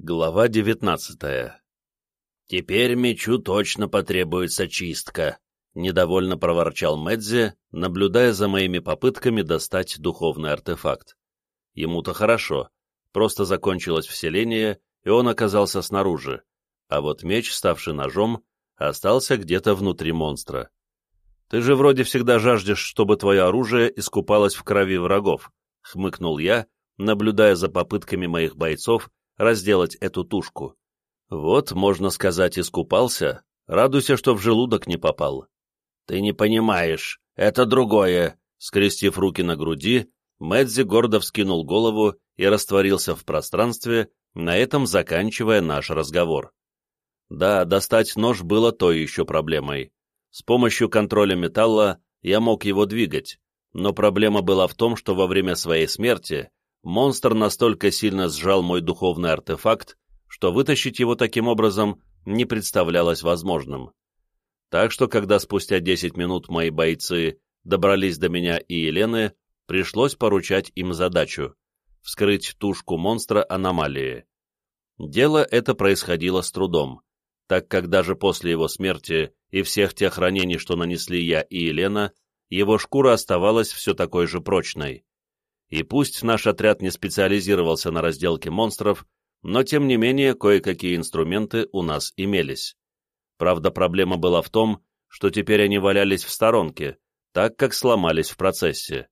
Глава девятнадцатая. «Теперь мечу точно потребуется чистка», — недовольно проворчал Медзи, наблюдая за моими попытками достать духовный артефакт. Ему-то хорошо, просто закончилось вселение, и он оказался снаружи, а вот меч, ставший ножом, остался где-то внутри монстра. «Ты же вроде всегда жаждешь, чтобы твое оружие искупалось в крови врагов», — хмыкнул я, наблюдая за попытками моих бойцов разделать эту тушку. Вот, можно сказать, искупался, радуйся, что в желудок не попал. Ты не понимаешь, это другое. Скрестив руки на груди, Мэдзи гордо вскинул голову и растворился в пространстве, на этом заканчивая наш разговор. Да, достать нож было той еще проблемой. С помощью контроля металла я мог его двигать, но проблема была в том, что во время своей смерти монстр настолько сильно сжал мой духовный артефакт, что вытащить его таким образом не представлялось возможным. Так что, когда спустя 10 минут мои бойцы добрались до меня и Елены, пришлось поручать им задачу — вскрыть тушку монстра аномалии. Дело это происходило с трудом, так как даже после его смерти и всех тех ранений, что нанесли я и Елена, его шкура оставалась все такой же прочной. И пусть наш отряд не специализировался на разделке монстров, но тем не менее кое-какие инструменты у нас имелись. Правда, проблема была в том, что теперь они валялись в сторонке, так как сломались в процессе.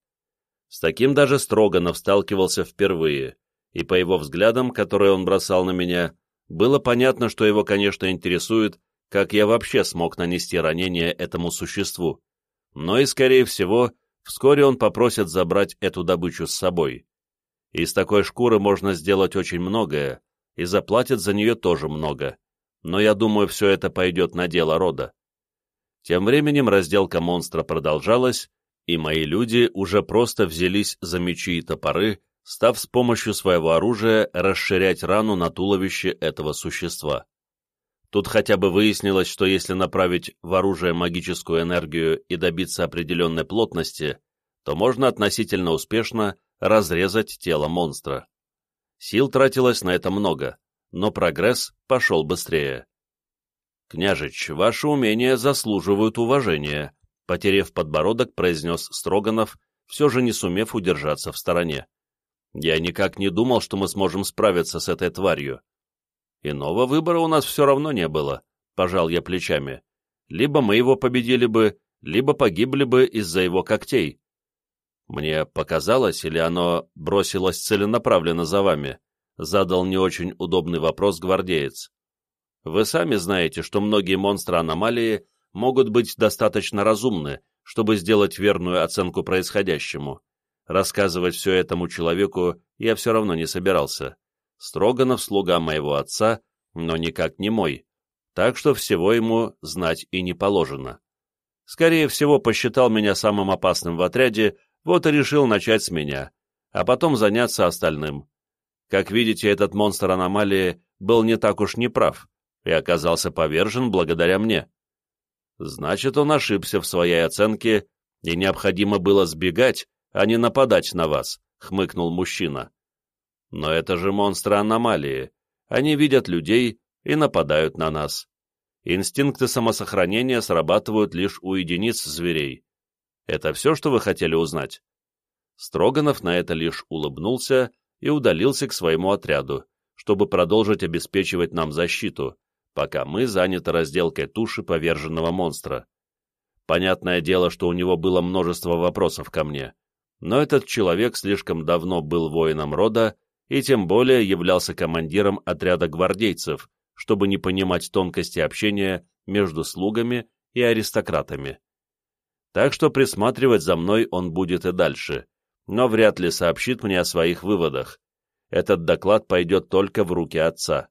С таким даже Строганов сталкивался впервые, и по его взглядам, которые он бросал на меня, было понятно, что его, конечно, интересует, как я вообще смог нанести ранение этому существу, но и, скорее всего, Вскоре он попросит забрать эту добычу с собой. Из такой шкуры можно сделать очень многое, и заплатят за нее тоже много. Но я думаю, все это пойдет на дело рода. Тем временем разделка монстра продолжалась, и мои люди уже просто взялись за мечи и топоры, став с помощью своего оружия расширять рану на туловище этого существа. Тут хотя бы выяснилось, что если направить в оружие магическую энергию и добиться определенной плотности, то можно относительно успешно разрезать тело монстра. Сил тратилось на это много, но прогресс пошел быстрее. «Княжич, ваши умения заслуживают уважения», — потерев подбородок, произнес Строганов, все же не сумев удержаться в стороне. «Я никак не думал, что мы сможем справиться с этой тварью. Иного выбора у нас все равно не было, пожал я плечами. Либо мы его победили бы, либо погибли бы из-за его когтей. Мне показалось, или оно бросилось целенаправленно за вами? Задал не очень удобный вопрос гвардеец. Вы сами знаете, что многие монстры аномалии могут быть достаточно разумны, чтобы сделать верную оценку происходящему. Рассказывать все этому человеку я все равно не собирался. Строганов слуга моего отца, но никак не мой, так что всего ему знать и не положено. Скорее всего, посчитал меня самым опасным в отряде, вот и решил начать с меня, а потом заняться остальным. Как видите, этот монстр аномалии был не так уж неправ и оказался повержен благодаря мне. Значит, он ошибся в своей оценке, и необходимо было сбегать, а не нападать на вас, — хмыкнул мужчина. Но это же монстры аномалии. Они видят людей и нападают на нас. Инстинкты самосохранения срабатывают лишь у единиц зверей. Это все, что вы хотели узнать?» Строганов на это лишь улыбнулся и удалился к своему отряду, чтобы продолжить обеспечивать нам защиту, пока мы заняты разделкой туши поверженного монстра. Понятное дело, что у него было множество вопросов ко мне, но этот человек слишком давно был воином рода и тем более являлся командиром отряда гвардейцев, чтобы не понимать тонкости общения между слугами и аристократами. Так что присматривать за мной он будет и дальше, но вряд ли сообщит мне о своих выводах. Этот доклад пойдет только в руки отца.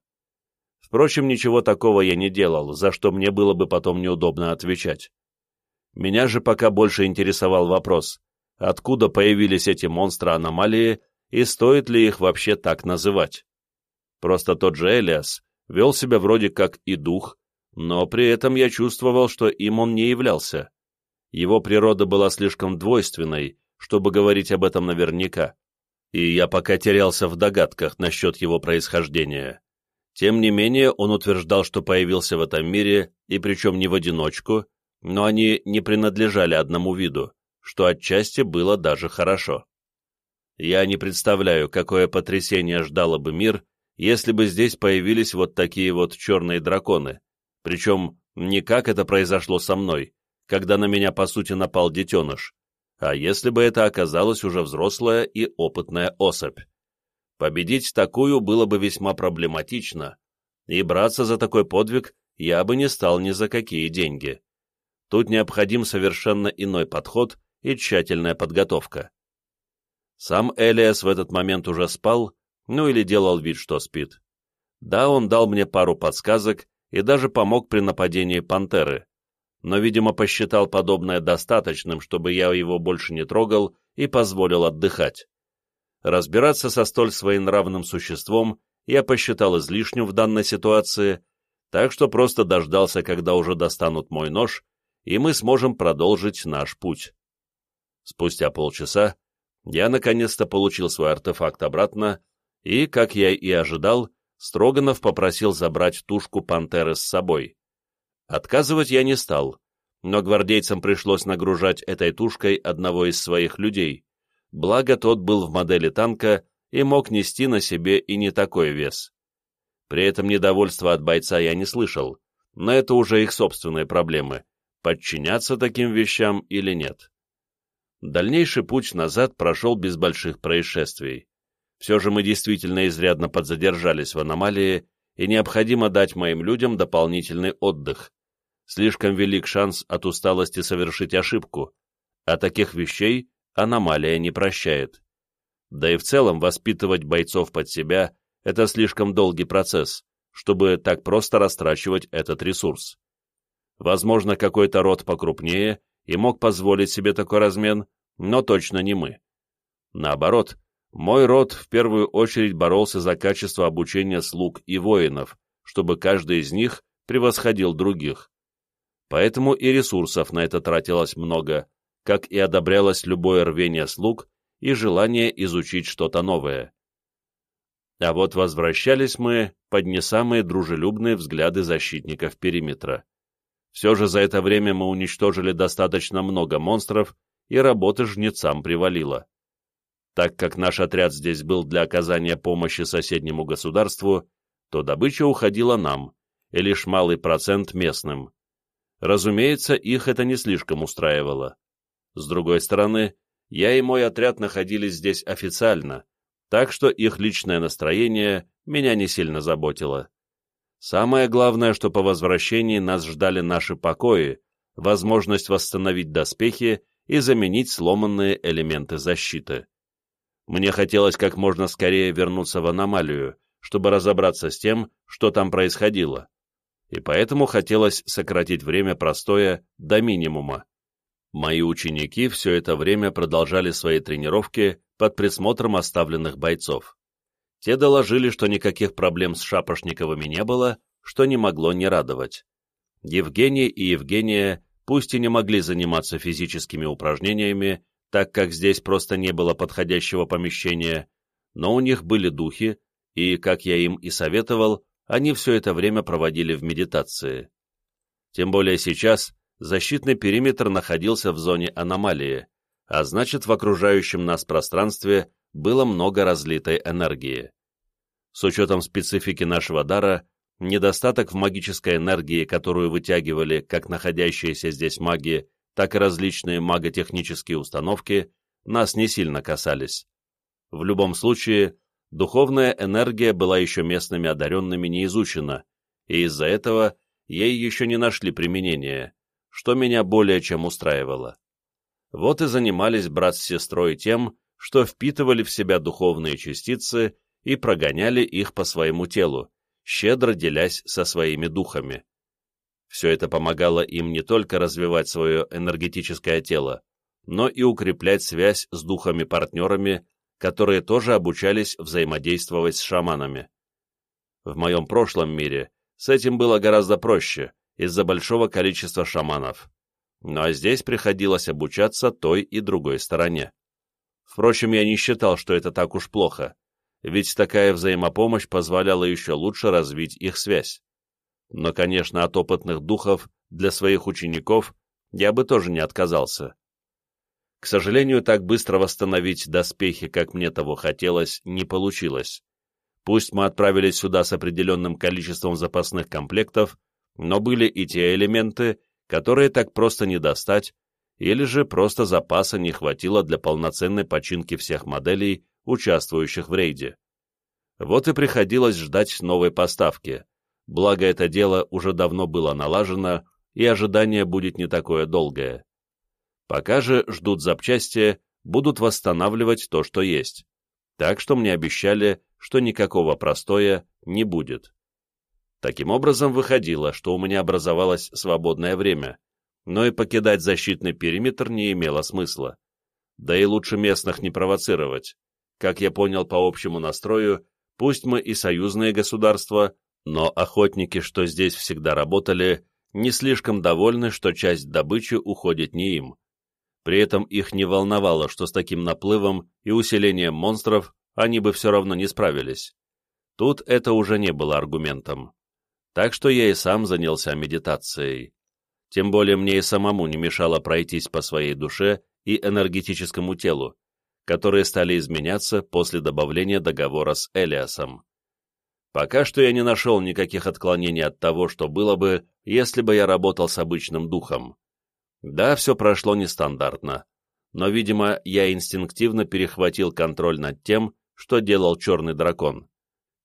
Впрочем, ничего такого я не делал, за что мне было бы потом неудобно отвечать. Меня же пока больше интересовал вопрос, откуда появились эти монстры-аномалии и стоит ли их вообще так называть. Просто тот же Элиас вел себя вроде как и дух, но при этом я чувствовал, что им он не являлся. Его природа была слишком двойственной, чтобы говорить об этом наверняка, и я пока терялся в догадках насчет его происхождения. Тем не менее, он утверждал, что появился в этом мире, и причем не в одиночку, но они не принадлежали одному виду, что отчасти было даже хорошо. Я не представляю, какое потрясение ждало бы мир, если бы здесь появились вот такие вот черные драконы, причем не как это произошло со мной, когда на меня по сути напал детеныш, а если бы это оказалась уже взрослая и опытная особь. Победить такую было бы весьма проблематично, и браться за такой подвиг я бы не стал ни за какие деньги. Тут необходим совершенно иной подход и тщательная подготовка. Сам Элиас в этот момент уже спал, ну или делал вид, что спит. Да, он дал мне пару подсказок и даже помог при нападении пантеры, но, видимо, посчитал подобное достаточным, чтобы я его больше не трогал и позволил отдыхать. Разбираться со столь своенравным существом я посчитал излишним в данной ситуации, так что просто дождался, когда уже достанут мой нож, и мы сможем продолжить наш путь. Спустя полчаса я наконец-то получил свой артефакт обратно, и, как я и ожидал, Строганов попросил забрать тушку пантеры с собой. Отказывать я не стал, но гвардейцам пришлось нагружать этой тушкой одного из своих людей, благо тот был в модели танка и мог нести на себе и не такой вес. При этом недовольства от бойца я не слышал, но это уже их собственные проблемы, подчиняться таким вещам или нет. Дальнейший путь назад прошел без больших происшествий. Все же мы действительно изрядно подзадержались в аномалии, и необходимо дать моим людям дополнительный отдых. Слишком велик шанс от усталости совершить ошибку, а таких вещей аномалия не прощает. Да и в целом воспитывать бойцов под себя – это слишком долгий процесс, чтобы так просто растрачивать этот ресурс. Возможно, какой-то род покрупнее и мог позволить себе такой размен, но точно не мы. Наоборот, мой род в первую очередь боролся за качество обучения слуг и воинов, чтобы каждый из них превосходил других. Поэтому и ресурсов на это тратилось много, как и одобрялось любое рвение слуг и желание изучить что-то новое. А вот возвращались мы под не самые дружелюбные взгляды защитников периметра. Все же за это время мы уничтожили достаточно много монстров, и работы жнецам привалило. Так как наш отряд здесь был для оказания помощи соседнему государству, то добыча уходила нам, и лишь малый процент местным. Разумеется, их это не слишком устраивало. С другой стороны, я и мой отряд находились здесь официально, так что их личное настроение меня не сильно заботило. Самое главное, что по возвращении нас ждали наши покои, возможность восстановить доспехи и заменить сломанные элементы защиты. Мне хотелось как можно скорее вернуться в аномалию, чтобы разобраться с тем, что там происходило, и поэтому хотелось сократить время простоя до минимума. Мои ученики все это время продолжали свои тренировки под присмотром оставленных бойцов. Те доложили, что никаких проблем с Шапошниковыми не было, что не могло не радовать. Евгений и Евгения пусть и не могли заниматься физическими упражнениями, так как здесь просто не было подходящего помещения, но у них были духи, и, как я им и советовал, они все это время проводили в медитации. Тем более сейчас защитный периметр находился в зоне аномалии, а значит в окружающем нас пространстве было много разлитой энергии. С учетом специфики нашего дара, недостаток в магической энергии, которую вытягивали как находящиеся здесь маги, так и различные маготехнические установки, нас не сильно касались. В любом случае, духовная энергия была еще местными одаренными не изучена, и из-за этого ей еще не нашли применения, что меня более чем устраивало. Вот и занимались брат с сестрой тем, что впитывали в себя духовные частицы и прогоняли их по своему телу, щедро делясь со своими духами. Все это помогало им не только развивать свое энергетическое тело, но и укреплять связь с духами-партнерами, которые тоже обучались взаимодействовать с шаманами. В моем прошлом мире с этим было гораздо проще, из-за большого количества шаманов. Ну а здесь приходилось обучаться той и другой стороне. Впрочем, я не считал, что это так уж плохо, ведь такая взаимопомощь позволяла еще лучше развить их связь. Но, конечно, от опытных духов для своих учеников я бы тоже не отказался. К сожалению, так быстро восстановить доспехи, как мне того хотелось, не получилось. Пусть мы отправились сюда с определенным количеством запасных комплектов, но были и те элементы, которые так просто не достать, или же просто запаса не хватило для полноценной починки всех моделей, участвующих в рейде. Вот и приходилось ждать новой поставки, благо это дело уже давно было налажено, и ожидание будет не такое долгое. Пока же ждут запчасти, будут восстанавливать то, что есть. Так что мне обещали, что никакого простоя не будет. Таким образом, выходило, что у меня образовалось свободное время, но и покидать защитный периметр не имело смысла. Да и лучше местных не провоцировать. Как я понял по общему настрою, пусть мы и союзные государства, но охотники, что здесь всегда работали, не слишком довольны, что часть добычи уходит не им. При этом их не волновало, что с таким наплывом и усилением монстров они бы все равно не справились. Тут это уже не было аргументом. Так что я и сам занялся медитацией. Тем более мне и самому не мешало пройтись по своей душе и энергетическому телу, которые стали изменяться после добавления договора с Элиасом. Пока что я не нашел никаких отклонений от того, что было бы, если бы я работал с обычным духом. Да, все прошло нестандартно, но, видимо, я инстинктивно перехватил контроль над тем, что делал черный дракон.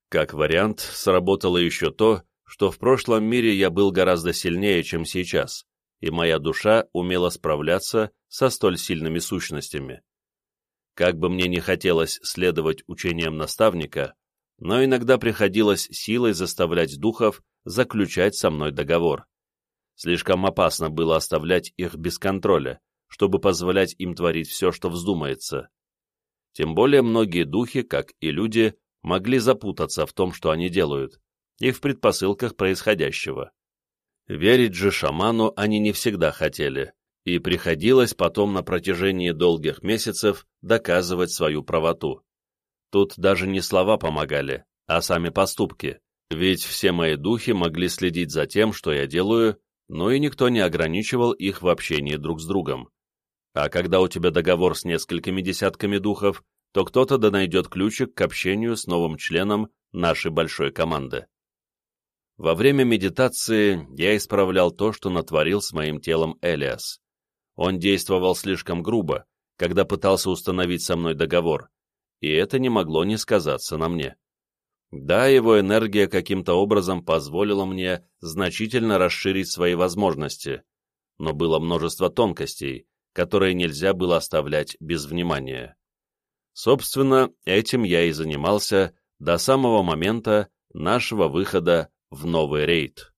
Как вариант, сработало еще то, что в прошлом мире я был гораздо сильнее, чем сейчас, и моя душа умела справляться со столь сильными сущностями. Как бы мне не хотелось следовать учениям наставника, но иногда приходилось силой заставлять духов заключать со мной договор. Слишком опасно было оставлять их без контроля, чтобы позволять им творить все, что вздумается. Тем более многие духи, как и люди, могли запутаться в том, что они делают, и в предпосылках происходящего. Верить же шаману они не всегда хотели, и приходилось потом на протяжении долгих месяцев доказывать свою правоту. Тут даже не слова помогали, а сами поступки, ведь все мои духи могли следить за тем, что я делаю, но и никто не ограничивал их в общении друг с другом. А когда у тебя договор с несколькими десятками духов, то кто-то да найдет ключик к общению с новым членом нашей большой команды. Во время медитации я исправлял то, что натворил с моим телом Элиас. Он действовал слишком грубо, когда пытался установить со мной договор, и это не могло не сказаться на мне. Да, его энергия каким-то образом позволила мне значительно расширить свои возможности, но было множество тонкостей, которые нельзя было оставлять без внимания. Собственно, этим я и занимался до самого момента нашего выхода в новый рейд.